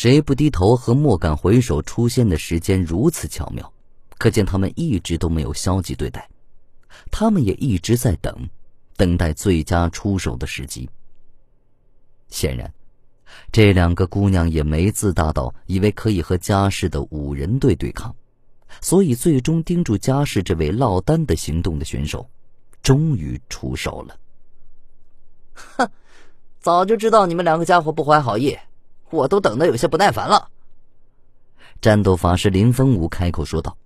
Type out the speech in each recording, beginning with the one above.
谁不低头和莫敢回首出现的时间如此巧妙，可见他们一直都没有消极对待，他们也一直在等，等待最佳出手的时机。显然，这两个姑娘也没自大到以为可以和家世的五人队对抗，所以最终盯住家世这位落单的行动的选手，终于出手了。哼，早就知道你们两个家伙不怀好意。我都等得有些不耐烦了。战斗法师林风武开口说道：“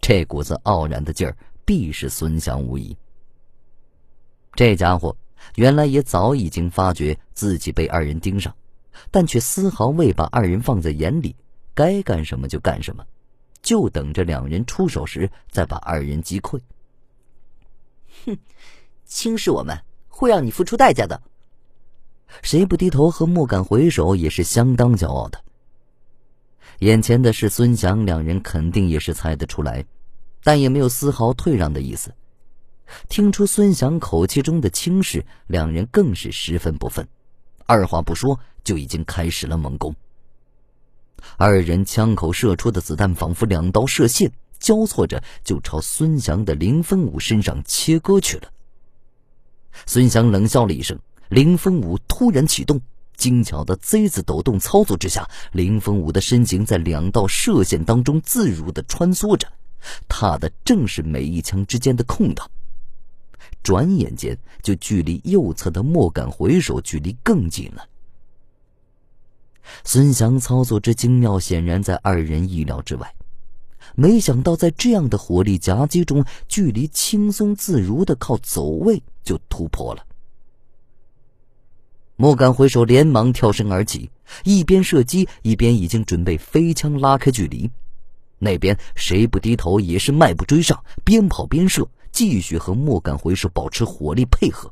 这股子傲然的劲儿，必是孙翔无疑。这家伙原来也早已经发觉自己被二人盯上，但却丝毫未把二人放在眼里，该干什么就干什么，就等着两人出手时再把二人击溃。哼，轻视我们会让你付出代价的。”谁不低头和莫敢回首也是相当骄傲的。眼前的是孙翔，两人肯定也是猜得出来，但也没有丝毫退让的意思。听出孙翔口气中的轻视，两人更是十分不忿，二话不说就已经开始了猛攻。二人枪口射出的子弹仿佛两道射线，交错着就朝孙翔的林峰武身上切割去了。孙翔冷笑了一声。林风武突然启动，精巧的 Z 字抖动操作之下，林风武的身形在两道射线当中自如的穿梭着，踏的正是每一枪之间的空档。转眼间，就距离右侧的莫敢回首距离更近了。孙翔操作之精妙，显然在二人意料之外。没想到在这样的火力夹击中，距离轻松自如的靠走位就突破了。莫敢回首，连忙跳身而起，一边射击一边已经准备飞枪拉开距离。那边谁不低头也是迈步追上，边跑边射，继续和莫敢回首保持火力配合。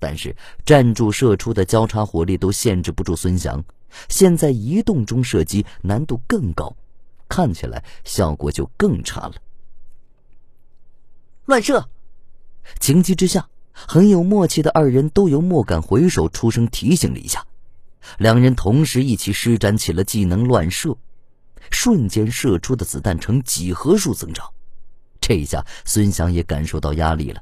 但是站住射出的交叉火力都限制不住孙翔，现在移动中射击难度更高，看起来效果就更差了。乱射，情急之下。很有默契的二人都由莫敢回首出声提醒了一下，两人同时一起施展起了技能乱射，瞬间射出的子弹呈几何数增长。这下孙翔也感受到压力了，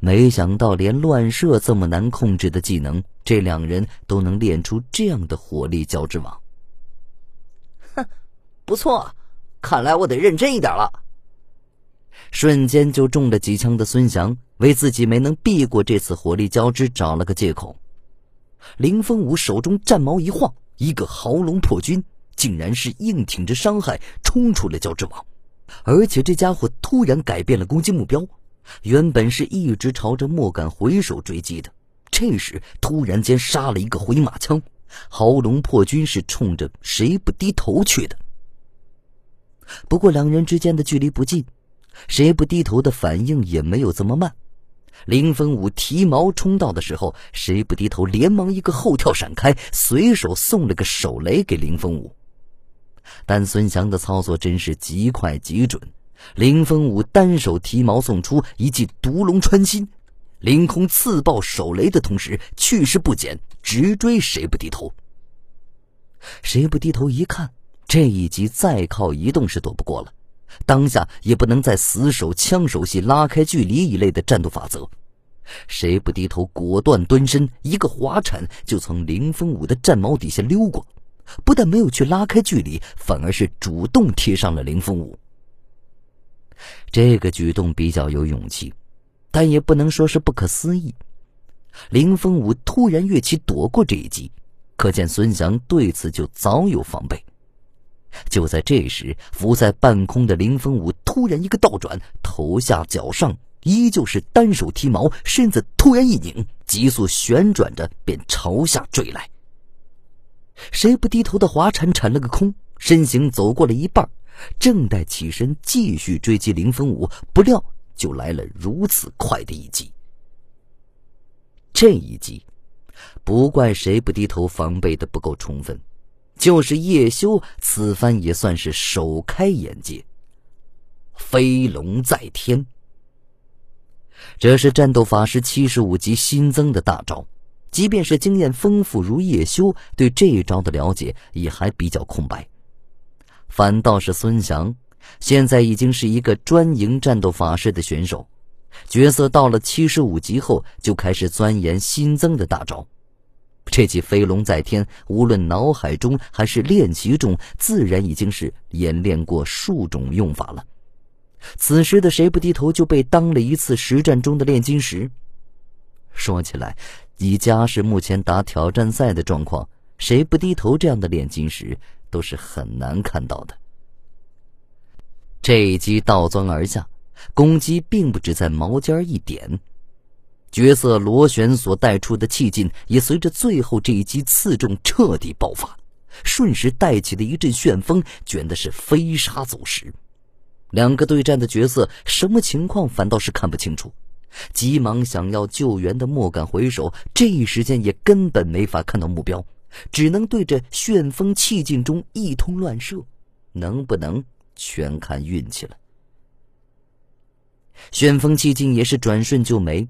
没想到连乱射这么难控制的技能，这两人都能练出这样的火力交织网。哼，不错，看来我得认真一点了。瞬间就中了几枪的孙翔，为自己没能避过这次火力交织找了个借口。林风武手中战矛一晃，一个豪龙破军竟然是硬挺着伤害冲出了交织网，而且这家伙突然改变了攻击目标，原本是一直朝着莫敢回首追击的，这时突然间杀了一个回马枪，豪龙破军是冲着谁不低头去的。不过两人之间的距离不近。谁不低头的反应也没有这么慢，林风武提矛冲到的时候，谁不低头连忙一个后跳闪开，随手送了个手雷给林风武。但孙翔的操作真是极快极准，林风武单手提矛送出一记毒龙穿心，凌空刺爆手雷的同时去势不减，直追谁不低头。谁不低头一看，这一击再靠移动是躲不过了。当下也不能再死守枪手系拉开距离一类的战斗法则，谁不低头，果断蹲身，一个滑铲就从林风武的战矛底下溜过，不但没有去拉开距离，反而是主动贴上了林风武。这个举动比较有勇气，但也不能说是不可思议。林风武突然跃起躲过这一击，可见孙翔对此就早有防备。就在这时，浮在半空的林风武突然一个倒转，头下脚上依旧是单手提矛，身子突然一拧，急速旋转着便朝下坠来。谁不低头的滑铲铲了个空，身形走过了一半，正待起身继续追击林风武，不料就来了如此快的一击。这一击，不怪谁不低头防备的不够充分。就是叶修此番也算是首开眼界。飞龙在天，这是战斗法师七十五级新增的大招，即便是经验丰富如叶修，对这一招的了解也还比较空白。反倒是孙翔，现在已经是一个专营战斗法师的选手，角色到了七十五级后，就开始钻研新增的大招。这记飞龙在天，无论脑海中还是练习中，自然已经是演练过数种用法了。此时的谁不低头就被当了一次实战中的炼金石。说起来，以家世目前打挑战赛的状况，谁不低头这样的炼金石都是很难看到的。这一击倒钻而下，攻击并不止在毛尖一点。角色螺旋所带出的气劲也随着最后这一击刺中彻底爆发，瞬时带起的一阵旋风卷的是飞沙走石。两个对战的角色什么情况反倒是看不清楚，急忙想要救援的莫敢回首，这一时间也根本没法看到目标，只能对着旋风气劲中一通乱射，能不能全看运气了。旋风气劲也是转瞬就没。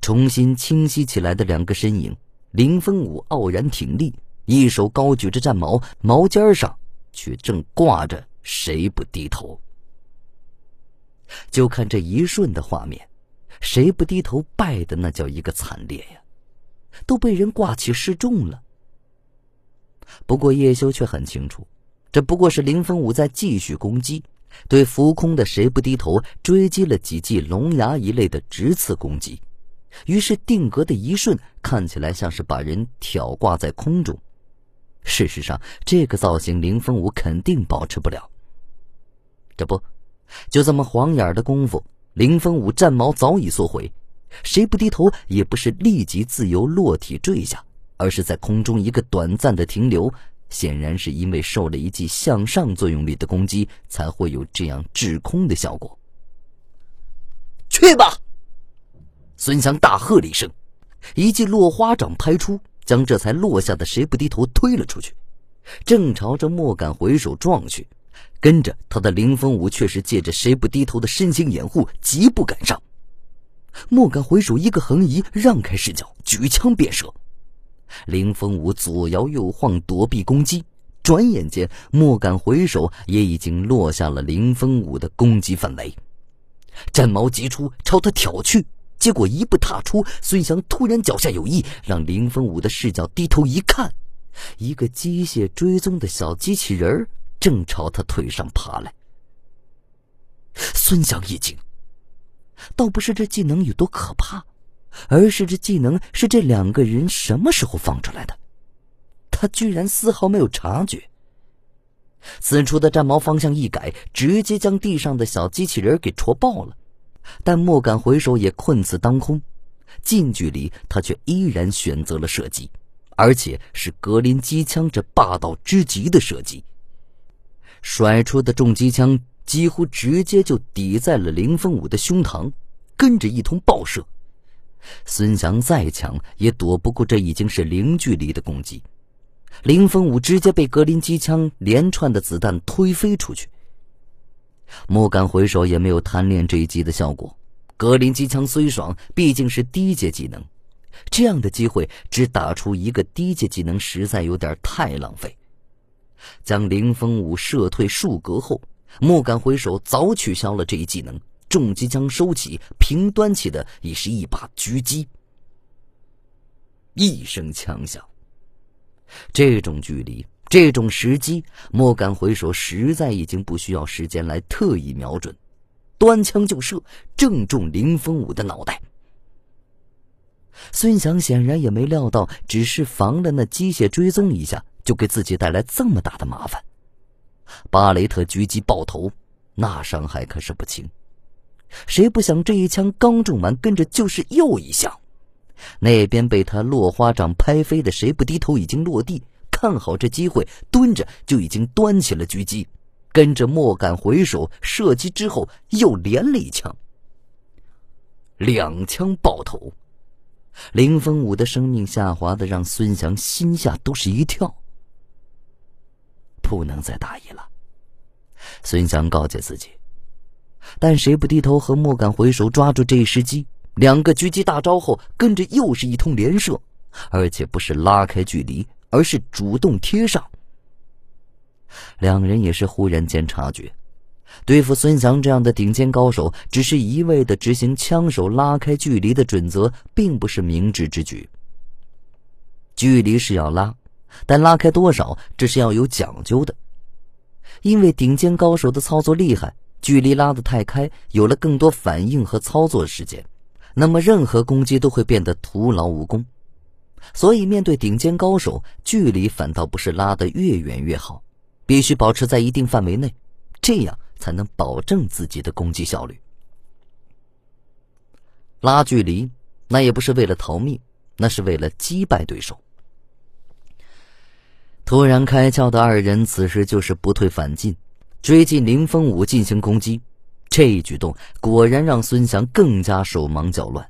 重新清晰起来的两个身影，林峰武傲然挺立，一手高举着战矛，矛尖上却正挂着“谁不低头”。就看这一瞬的画面，谁不低头败的那叫一个惨烈呀，都被人挂起示众了。不过叶修却很清楚，这不过是林峰武在继续攻击，对浮空的谁不低头追击了几记龙牙一类的直刺攻击。于是定格的一瞬，看起来像是把人挑挂在空中。事实上，这个造型林峰武肯定保持不了。这不，就这么晃眼的功夫，林峰武战矛早已缩回，谁不低头也不是立即自由落体坠下，而是在空中一个短暂的停留。显然是因为受了一记向上作用力的攻击，才会有这样滞空的效果。去吧！孙翔大喝了一声，一记落花掌拍出，将这才落下的谁不低头推了出去，正朝着莫敢回首撞去。跟着他的凌风武却是借着谁不低头的身形掩护，急步赶上。莫敢回首一个横移，让开视角，举枪便射。凌风武左摇右晃躲避攻击，转眼间莫敢回首也已经落下了凌风武的攻击范围，战矛急出，朝他挑去。结果一步踏出，孙翔突然脚下有异，让林峰武的视角低头一看，一个机械追踪的小机器人正朝他腿上爬来。孙翔一惊，倒不是这技能有多可怕，而是这技能是这两个人什么时候放出来的，他居然丝毫没有察觉。此处的战矛方向一改，直接将地上的小机器人给戳爆了。但莫敢回首，也困此当空。近距离，他却依然选择了射击，而且是格林机枪这霸道之极的射击。甩出的重机枪几乎直接就抵在了林峰武的胸膛，跟着一通爆射。孙翔再强也躲不过这已经是零距离的攻击。林峰武直接被格林机枪连串的子弹推飞出去。莫敢回首，也没有贪恋这一击的效果。格林机枪虽爽，毕竟是低阶技能，这样的机会只打出一个低阶技能，实在有点太浪费。将凌风武射退数格后，莫敢回首早取消了这一技能，重机枪收起，平端起的已是一把狙击。一声枪响，这种距离。这种时机，莫敢回首，实在已经不需要时间来特意瞄准，端枪就射，正中林峰武的脑袋。孙翔显然也没料到，只是防了那机械追踪一下，就给自己带来这么大的麻烦。巴雷特狙击爆头，那伤害可是不轻。谁不想这一枪刚中完，跟着就是又一响，那边被他落花掌拍飞的谁不低头已经落地。看好这机会，蹲着就已经端起了狙击，跟着莫敢回首射击之后，又连了一枪，两枪爆头。林峰武的生命下滑的让孙翔心下都是一跳，不能再大意了。孙翔告诫自己，但谁不低头和莫敢回首抓住这一时机，两个狙击大招后，跟着又是一通连射。而且不是拉开距离，而是主动贴上。两人也是忽然间察觉，对付孙翔这样的顶尖高手，只是一味的执行枪手拉开距离的准则，并不是明智之举。距离是要拉，但拉开多少，这是要有讲究的。因为顶尖高手的操作厉害，距离拉得太开，有了更多反应和操作时间，那么任何攻击都会变得徒劳无功。所以，面对顶尖高手，距离反倒不是拉得越远越好，必须保持在一定范围内，这样才能保证自己的攻击效率。拉距离，那也不是为了逃命，那是为了击败对手。突然开窍的二人此时就是不退反进，追进林峰武进行攻击。这一举动果然让孙翔更加手忙脚乱。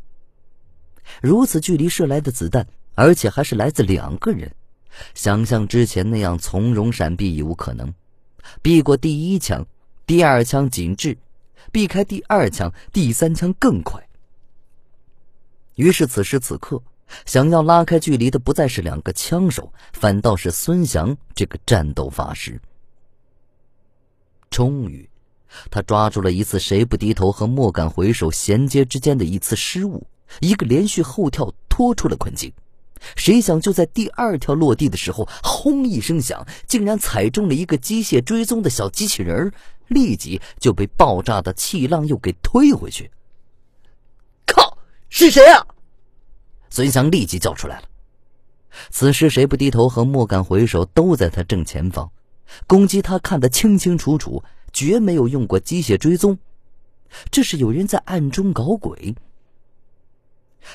如此距离射来的子弹，而且还是来自两个人，想像之前那样从容闪避已无可能。避过第一枪，第二枪紧致；避开第二枪，第三枪更快。于是此时此刻。想要拉开距离的不再是两个枪手，反倒是孙翔这个战斗法师。终于，他抓住了一次谁不低头和莫敢回首衔接之间的一次失误，一个连续后跳拖出了困境。谁想就在第二跳落地的时候，轰一声响，竟然踩中了一个机械追踪的小机器人立即就被爆炸的气浪又给推回去。靠！是谁啊？孙翔立即叫出来了。此时，谁不低头和莫敢回首都在他正前方，攻击他看得清清楚楚，绝没有用过机械追踪。这是有人在暗中搞鬼。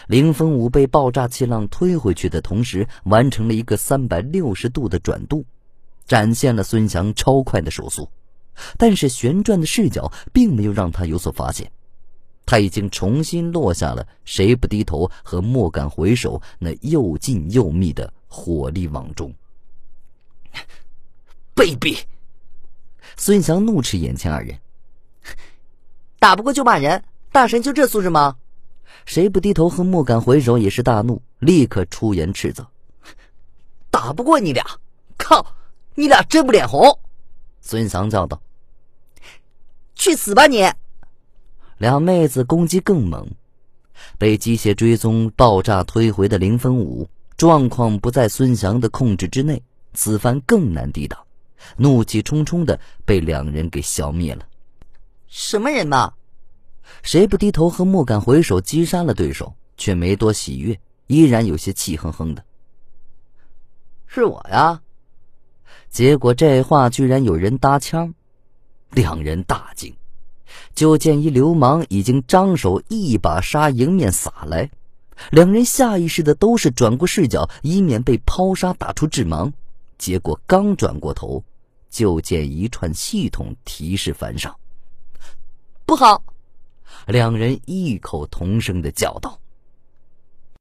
林峰武被爆炸气浪推回去的同时，完成了一个三百六十度的转度，展现了孙翔超快的手速。但是旋转的视角并没有让他有所发现。他已经重新落下了谁不低头和莫敢回首那又近又密的火力网中。卑鄙！孙翔怒斥眼前二人：“打不过就骂人，大神就这素质吗？”谁不低头和莫敢回首也是大怒，立刻出言斥责：“打不过你俩，靠！你俩真不脸红！”孙翔叫道：“去死吧你！”两妹子攻击更猛，被机械追踪爆炸推回的林峰武状况不在孙翔的控制之内，此番更难抵挡，怒气冲冲的被两人给消灭了。什么人嘛？谁不低头和莫敢回首击杀了对手，却没多喜悦，依然有些气哼哼的。是我呀。结果这话居然有人搭腔，两人大惊。就见一流氓已经张手一把沙迎面撒来，两人下意识的都是转过视角，以免被抛沙打出致盲。结果刚转过头，就见一串系统提示繁上。不好！两人异口同声地叫道。